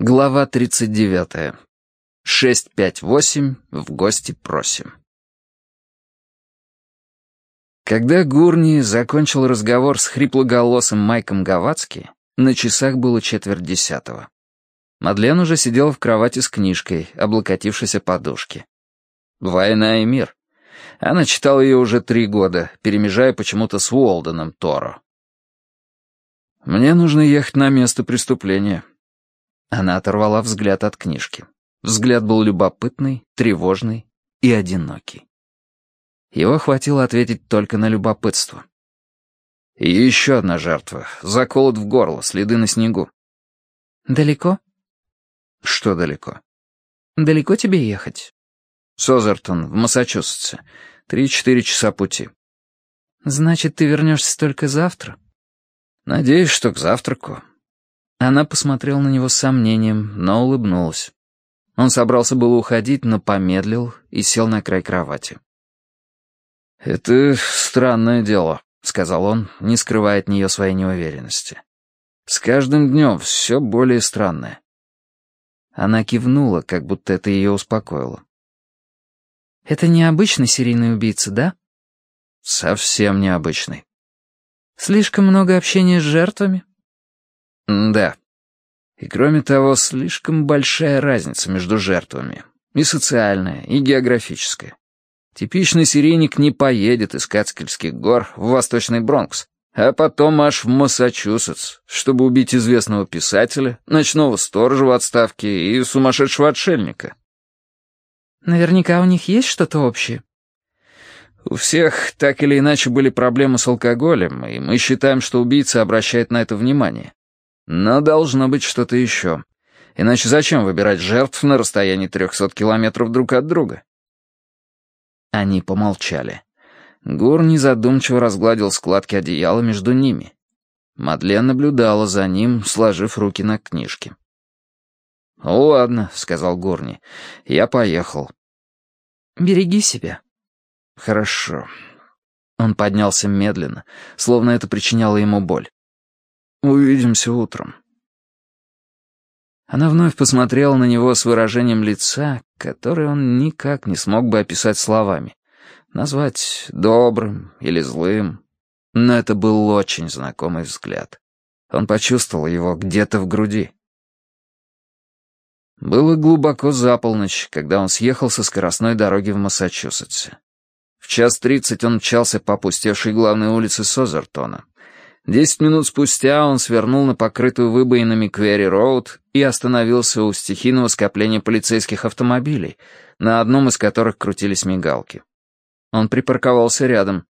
Глава 39. 658. В гости просим. Когда Гурни закончил разговор с хриплоголосым Майком Гавацки, на часах было четверть десятого. Мадлен уже сидела в кровати с книжкой, облокотившись подушке. «Война и мир». Она читала ее уже три года, перемежая почему-то с Уолденом Торо. «Мне нужно ехать на место преступления», она оторвала взгляд от книжки. Взгляд был любопытный, тревожный и одинокий. Его хватило ответить только на любопытство. И еще одна жертва. Заколот в горло, следы на снегу. «Далеко?» «Что далеко?» «Далеко тебе ехать?» «Созертон, в Массачусетсе. Три-четыре часа пути». «Значит, ты вернешься только завтра?» «Надеюсь, что к завтраку. Она посмотрела на него с сомнением, но улыбнулась. Он собрался было уходить, но помедлил и сел на край кровати. «Это странное дело», — сказал он, не скрывая от нее своей неуверенности. «С каждым днем все более странное». Она кивнула, как будто это ее успокоило. «Это необычный серийный убийца, да?» «Совсем необычный». «Слишком много общения с жертвами?» Да. И кроме того, слишком большая разница между жертвами. И социальная, и географическая. Типичный серийник не поедет из Кацкельских гор в Восточный Бронкс, а потом аж в Массачусетс, чтобы убить известного писателя, ночного сторожа в отставке и сумасшедшего отшельника. Наверняка у них есть что-то общее. У всех так или иначе были проблемы с алкоголем, и мы считаем, что убийца обращает на это внимание. Но должно быть что-то еще. Иначе зачем выбирать жертв на расстоянии трехсот километров друг от друга? Они помолчали. Гур незадумчиво разгладил складки одеяла между ними. Мадлен наблюдала за ним, сложив руки на книжке. «Ладно», — сказал Гурни, — «я поехал». «Береги себя». «Хорошо». Он поднялся медленно, словно это причиняло ему боль. Увидимся утром». Она вновь посмотрела на него с выражением лица, которое он никак не смог бы описать словами. Назвать добрым или злым. Но это был очень знакомый взгляд. Он почувствовал его где-то в груди. Было глубоко за полночь, когда он съехал со скоростной дороги в Массачусетсе. В час тридцать он мчался по опустевшей главной улице Созертона. Десять минут спустя он свернул на покрытую выбоинами Квери-Роуд и остановился у стихийного скопления полицейских автомобилей, на одном из которых крутились мигалки. Он припарковался рядом.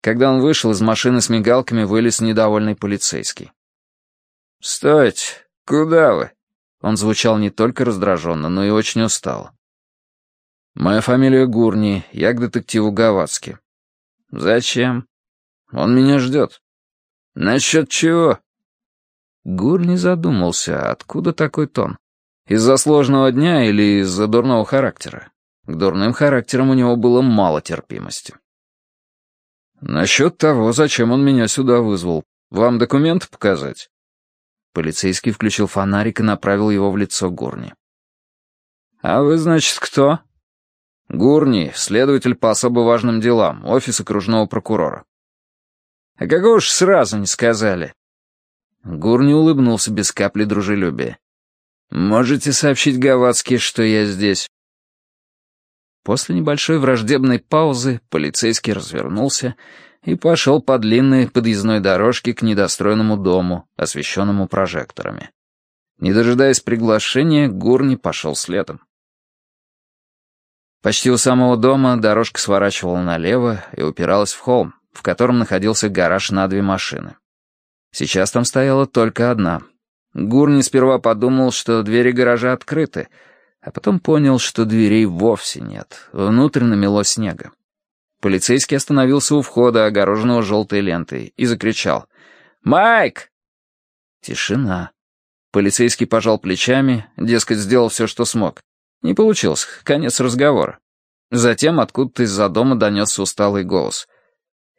Когда он вышел из машины с мигалками, вылез недовольный полицейский. «Стойте! Куда вы?» Он звучал не только раздраженно, но и очень устало. «Моя фамилия Гурни, я к детективу Гавацки». «Зачем?» «Он меня ждет». «Насчет чего?» Гур не задумался, откуда такой тон. Из-за сложного дня или из-за дурного характера? К дурным характерам у него было мало терпимости. «Насчет того, зачем он меня сюда вызвал. Вам документы показать?» Полицейский включил фонарик и направил его в лицо Гурни. «А вы, значит, кто?» «Гурни, следователь по особо важным делам, офис окружного прокурора». «А какого уж сразу не сказали?» Гурни улыбнулся без капли дружелюбия. «Можете сообщить Гавацки, что я здесь?» После небольшой враждебной паузы полицейский развернулся и пошел по длинной подъездной дорожке к недостроенному дому, освещенному прожекторами. Не дожидаясь приглашения, Гурни пошел следом. Почти у самого дома дорожка сворачивала налево и упиралась в холм в котором находился гараж на две машины. Сейчас там стояла только одна. Гурни сперва подумал, что двери гаража открыты, а потом понял, что дверей вовсе нет. Внутрь намело снега. Полицейский остановился у входа, огороженного желтой лентой, и закричал «Майк!». Тишина. Полицейский пожал плечами, дескать, сделал все, что смог. Не получилось, конец разговора. Затем откуда-то из-за дома донесся усталый голос —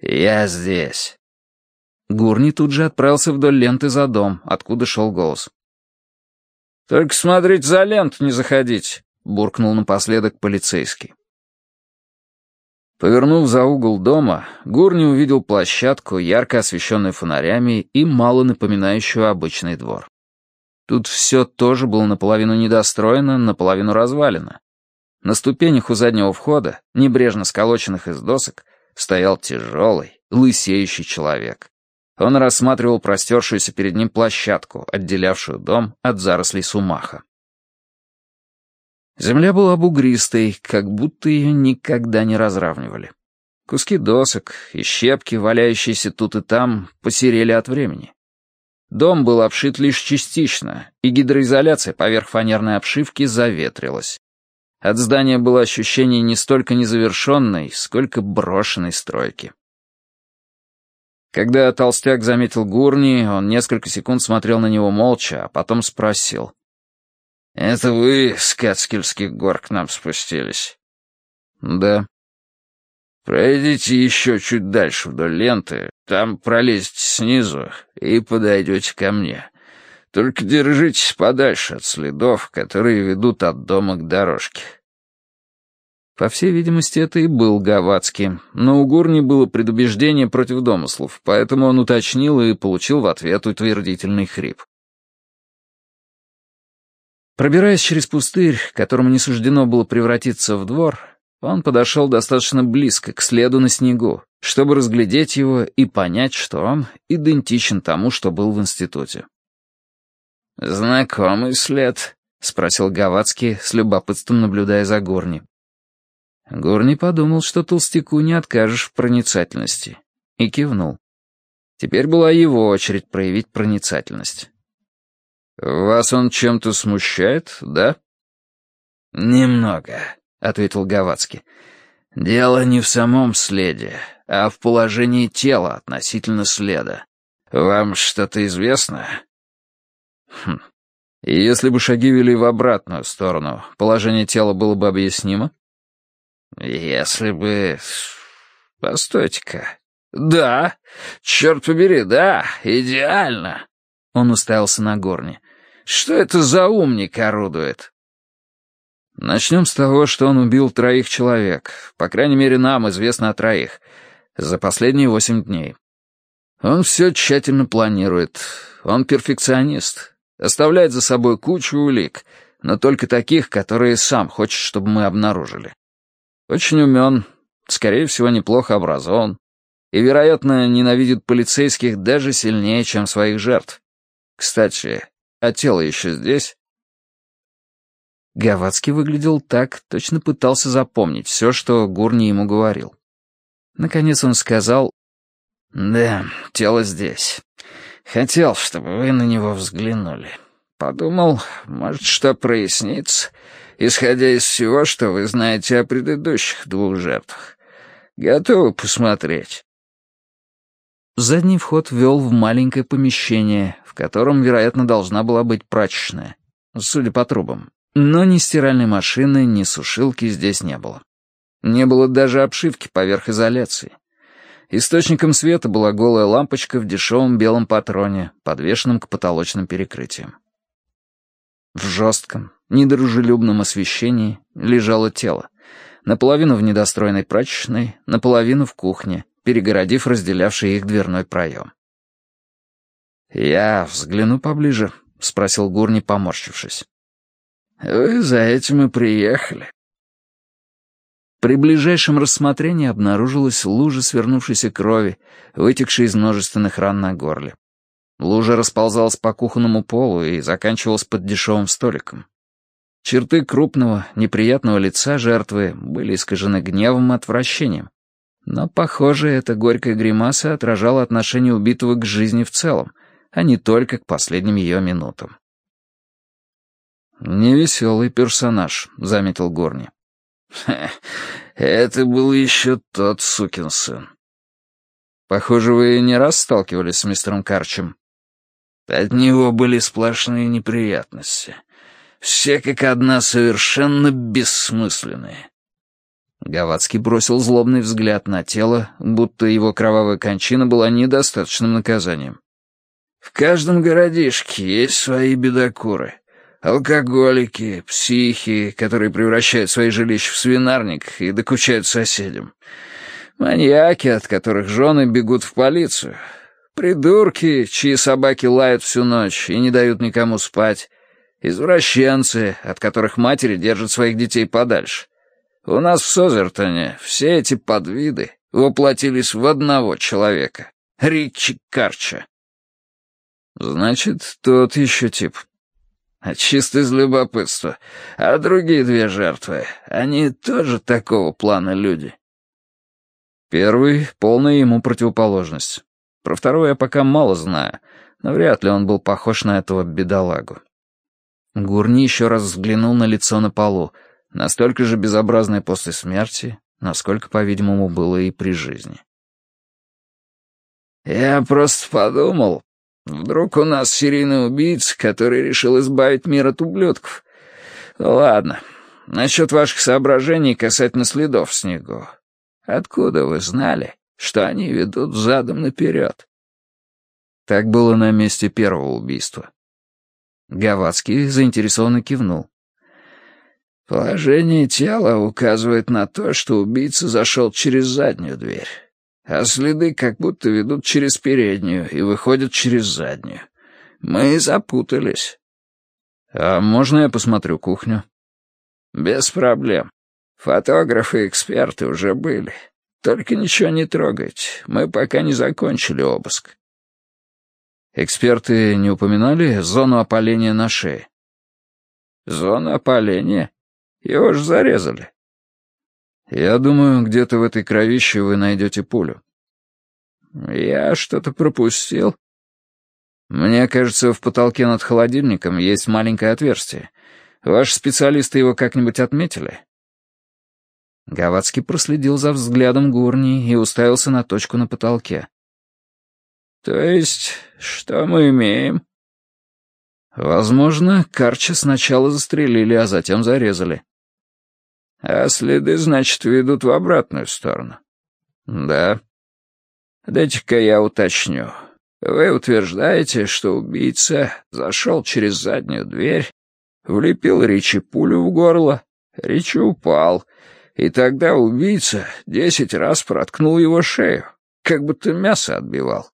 «Я здесь». Гурни тут же отправился вдоль ленты за дом, откуда шел голос. «Только смотрите за ленту, не заходить», — буркнул напоследок полицейский. Повернув за угол дома, Гурни увидел площадку, ярко освещенную фонарями и мало напоминающую обычный двор. Тут все тоже было наполовину недостроено, наполовину развалено. На ступенях у заднего входа, небрежно сколоченных из досок, стоял тяжелый, лысеющий человек. Он рассматривал простершуюся перед ним площадку, отделявшую дом от зарослей сумаха. Земля была бугристой, как будто ее никогда не разравнивали. Куски досок и щепки, валяющиеся тут и там, посерели от времени. Дом был обшит лишь частично, и гидроизоляция поверх фанерной обшивки заветрилась. От здания было ощущение не столько незавершенной, сколько брошенной стройки. Когда толстяк заметил Гурни, он несколько секунд смотрел на него молча, а потом спросил. «Это вы с Кацкельских гор к нам спустились?» «Да». «Пройдите еще чуть дальше вдоль ленты, там пролезете снизу и подойдете ко мне. Только держитесь подальше от следов, которые ведут от дома к дорожке». По всей видимости, это и был Гавацкий, но у Гурни было предубеждение против домыслов, поэтому он уточнил и получил в ответ утвердительный хрип. Пробираясь через пустырь, которому не суждено было превратиться в двор, он подошел достаточно близко к следу на снегу, чтобы разглядеть его и понять, что он идентичен тому, что был в институте. «Знакомый след?» — спросил Гавацкий, с любопытством наблюдая за Горни. Горни подумал, что толстяку не откажешь в проницательности, и кивнул. Теперь была его очередь проявить проницательность. «Вас он чем-то смущает, да?» «Немного», — ответил Гавацкий. «Дело не в самом следе, а в положении тела относительно следа. Вам что-то известно?» «Хм. И если бы шаги вели в обратную сторону, положение тела было бы объяснимо?» «Если бы... Постойте-ка. Да, черт побери, да, идеально!» Он уставился на горни. «Что это за умник орудует?» «Начнем с того, что он убил троих человек. По крайней мере, нам известно о троих. За последние восемь дней. Он все тщательно планирует. Он перфекционист. Оставляет за собой кучу улик, но только таких, которые сам хочет, чтобы мы обнаружили. Очень умен, скорее всего, неплохо образован и, вероятно, ненавидит полицейских даже сильнее, чем своих жертв. Кстати, а тело еще здесь?» Гавацкий выглядел так, точно пытался запомнить все, что Гурни ему говорил. Наконец он сказал, «Да, тело здесь. Хотел, чтобы вы на него взглянули. Подумал, может, что прояснится, исходя из всего, что вы знаете о предыдущих двух жертвах. Готовы посмотреть?» Задний вход вел в маленькое помещение, в котором, вероятно, должна была быть прачечная, судя по трубам. Но ни стиральной машины, ни сушилки здесь не было. Не было даже обшивки поверх изоляции. Источником света была голая лампочка в дешевом белом патроне, подвешенном к потолочным перекрытиям. В жестком, недружелюбном освещении лежало тело, наполовину в недостроенной прачечной, наполовину в кухне, перегородив разделявший их дверной проем. «Я взгляну поближе», — спросил Гурни, поморщившись. «Вы за этим и приехали». При ближайшем рассмотрении обнаружилась лужа свернувшейся крови, вытекшей из множественных ран на горле. Лужа расползалась по кухонному полу и заканчивалась под дешевым столиком. Черты крупного, неприятного лица жертвы были искажены гневом и отвращением. Но, похоже, эта горькая гримаса отражала отношение убитого к жизни в целом, а не только к последним ее минутам. «Невеселый персонаж», — заметил Горни. «Это был еще тот сукин сын». «Похоже, вы не раз сталкивались с мистером Карчем». «От него были сплошные неприятности. Все как одна совершенно бессмысленные». Гавацкий бросил злобный взгляд на тело, будто его кровавая кончина была недостаточным наказанием. «В каждом городишке есть свои бедокуры. Алкоголики, психи, которые превращают свои жилища в свинарник и докучают соседям. Маньяки, от которых жены бегут в полицию. Придурки, чьи собаки лают всю ночь и не дают никому спать. Извращенцы, от которых матери держат своих детей подальше. У нас в Созертоне все эти подвиды воплотились в одного человека — Ричи Карча. Значит, тот еще тип. А чисто из любопытства. А другие две жертвы, они тоже такого плана люди? Первый — полная ему противоположность. Про второго я пока мало знаю, но вряд ли он был похож на этого бедолагу. Гурни еще раз взглянул на лицо на полу, настолько же безобразное после смерти, насколько, по-видимому, было и при жизни. «Я просто подумал, вдруг у нас серийный убийца, который решил избавить мир от ублюдков. Ладно, насчет ваших соображений касательно следов в снегу. Откуда вы знали, что они ведут задом наперед?» Так было на месте первого убийства. Гавацкий заинтересованно кивнул. Положение тела указывает на то, что убийца зашел через заднюю дверь, а следы как будто ведут через переднюю и выходят через заднюю. Мы запутались. А можно я посмотрю кухню? Без проблем. Фотографы и эксперты уже были. Только ничего не трогайте, мы пока не закончили обыск. Эксперты не упоминали зону опаления на шее? Зона опаления? Его ж зарезали. Я думаю, где-то в этой кровище вы найдете пулю. Я что-то пропустил. Мне кажется, в потолке над холодильником есть маленькое отверстие. Ваши специалисты его как-нибудь отметили? Гавацкий проследил за взглядом Гурни и уставился на точку на потолке. «То есть, что мы имеем?» «Возможно, Карча сначала застрелили, а затем зарезали. А следы, значит, ведут в обратную сторону. Да. Дайте-ка я уточню. Вы утверждаете, что убийца зашел через заднюю дверь, влепил Ричи пулю в горло, Ричи упал, и тогда убийца десять раз проткнул его шею, как будто мясо отбивал.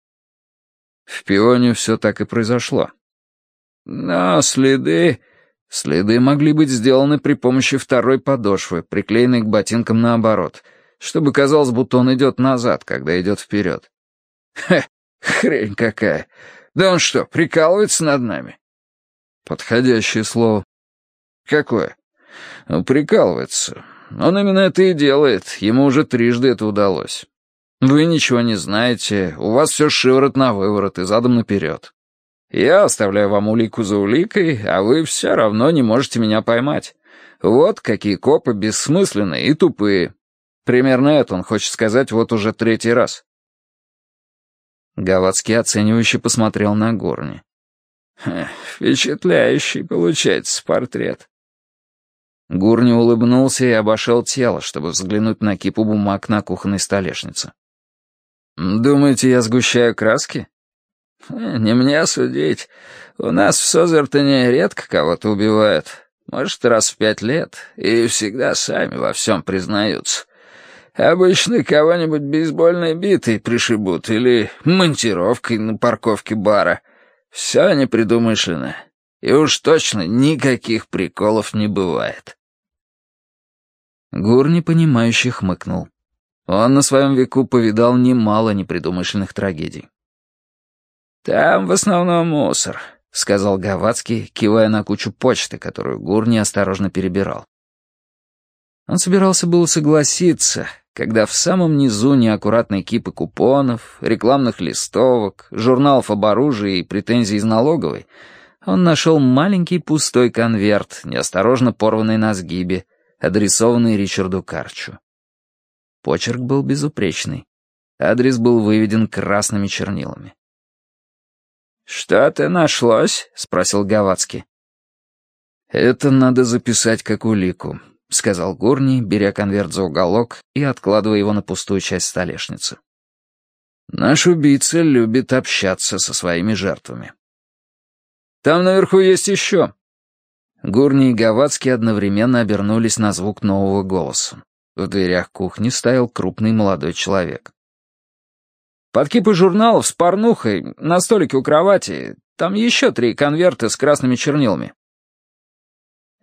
В пионе все так и произошло. Но следы Следы могли быть сделаны при помощи второй подошвы, приклеенной к ботинкам наоборот, чтобы казалось, будто он идет назад, когда идет вперед. Хе, хрень какая. Да он что, прикалывается над нами? Подходящее слово. Какое? Ну, прикалывается. Он именно это и делает, ему уже трижды это удалось. Вы ничего не знаете, у вас все шиворот на выворот и задом наперед. Я оставляю вам улику за уликой, а вы все равно не можете меня поймать. Вот какие копы бессмысленные и тупые. Примерно это он хочет сказать вот уже третий раз. Гавацкий оценивающе посмотрел на Горни. «Впечатляющий получается портрет». Гурни улыбнулся и обошел тело, чтобы взглянуть на кипу бумаг на кухонной столешнице. «Думаете, я сгущаю краски? «Не мне судить. У нас в Созертоне редко кого-то убивают. Может, раз в пять лет, и всегда сами во всем признаются. Обычно кого-нибудь бейсбольной битой пришибут или монтировкой на парковке бара. Все непредумышленно. И уж точно никаких приколов не бывает». Гур непонимающе хмыкнул. Он на своем веку повидал немало непредумышленных трагедий. «Там в основном мусор», — сказал Гавацкий, кивая на кучу почты, которую Гур неосторожно перебирал. Он собирался было согласиться, когда в самом низу неаккуратной кипы купонов, рекламных листовок, журналов об оружии и претензий из налоговой, он нашел маленький пустой конверт, неосторожно порванный на сгибе, адресованный Ричарду Карчу. Почерк был безупречный. Адрес был выведен красными чернилами. «Что-то нашлось?» — спросил Гавацкий. «Это надо записать как улику», — сказал Горни, беря конверт за уголок и откладывая его на пустую часть столешницы. «Наш убийца любит общаться со своими жертвами». «Там наверху есть еще». Гурни и Гавацкий одновременно обернулись на звук нового голоса. В дверях кухни стоял крупный молодой человек. «Подкипы журналов с порнухой на столике у кровати. Там еще три конверта с красными чернилами».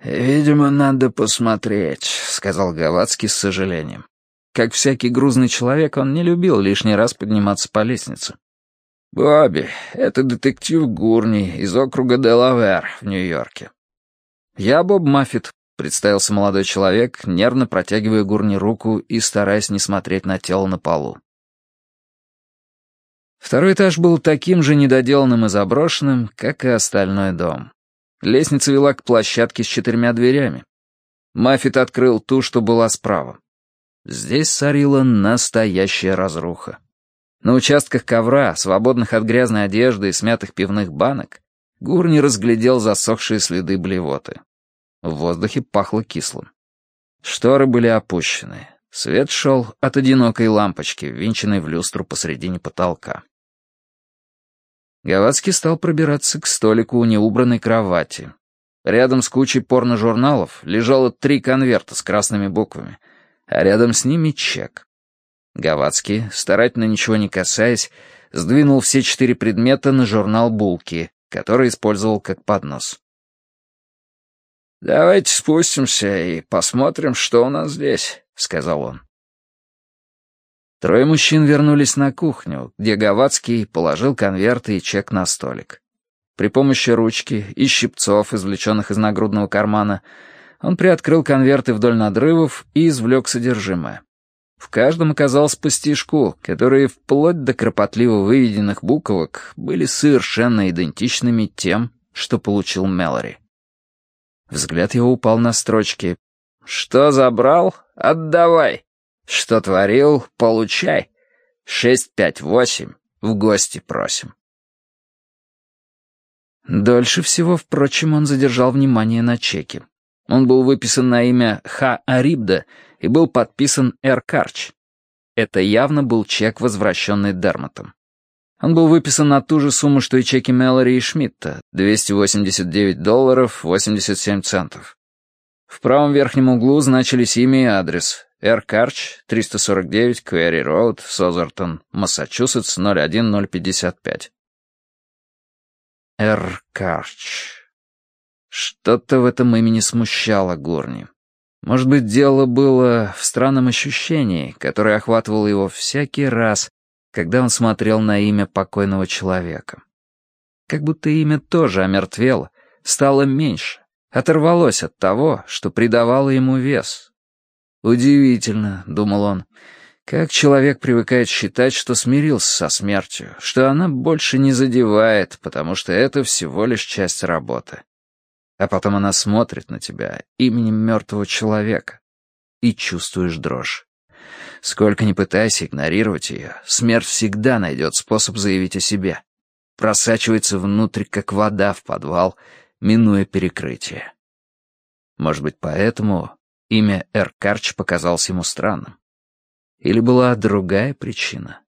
«Видимо, надо посмотреть», — сказал Гавацкий с сожалением. Как всякий грузный человек, он не любил лишний раз подниматься по лестнице. «Бобби, это детектив Гурни из округа Делавер в Нью-Йорке». «Я Боб Маффит», — представился молодой человек, нервно протягивая Гурни руку и стараясь не смотреть на тело на полу. Второй этаж был таким же недоделанным и заброшенным, как и остальной дом. Лестница вела к площадке с четырьмя дверями. Маффит открыл ту, что была справа. Здесь царила настоящая разруха. На участках ковра, свободных от грязной одежды и смятых пивных банок, Гурни разглядел засохшие следы блевоты. В воздухе пахло кислым. Шторы были опущены. Свет шел от одинокой лампочки, ввинченной в люстру посредине потолка. Гавацкий стал пробираться к столику у неубранной кровати. Рядом с кучей порно-журналов лежало три конверта с красными буквами — а рядом с ними чек. Гавацкий, старательно ничего не касаясь, сдвинул все четыре предмета на журнал «Булки», который использовал как поднос. «Давайте спустимся и посмотрим, что у нас здесь», — сказал он. Трое мужчин вернулись на кухню, где Гавацкий положил конверты и чек на столик. При помощи ручки и щипцов, извлеченных из нагрудного кармана, он приоткрыл конверты вдоль надрывов и извлек содержимое. В каждом оказалось по стишку, которые вплоть до кропотливо выведенных буквок были совершенно идентичными тем, что получил Мэлори. Взгляд его упал на строчки «Что забрал? Отдавай! Что творил? Получай! Шесть пять восемь. В гости просим!» Дольше всего, впрочем, он задержал внимание на чеке. Он был выписан на имя Ха Арибда и был подписан Р. Карч. Это явно был чек, возвращенный Дермотом. Он был выписан на ту же сумму, что и чеки Мэлори и Шмидта — 289 долларов 87 центов. В правом верхнем углу значились имя и адрес. Р. Карч, 349, Квери Роуд, Созертон, Массачусетс, 01055. Р. Карч. Что-то в этом имени смущало Горни. Может быть, дело было в странном ощущении, которое охватывало его всякий раз, когда он смотрел на имя покойного человека. Как будто имя тоже омертвело, стало меньше, оторвалось от того, что придавало ему вес. «Удивительно», — думал он, — «как человек привыкает считать, что смирился со смертью, что она больше не задевает, потому что это всего лишь часть работы». А потом она смотрит на тебя именем мертвого человека. И чувствуешь дрожь. Сколько ни пытайся игнорировать ее, смерть всегда найдет способ заявить о себе. Просачивается внутрь, как вода в подвал, минуя перекрытие. Может быть, поэтому имя Эркарч показалось ему странным. Или была другая причина?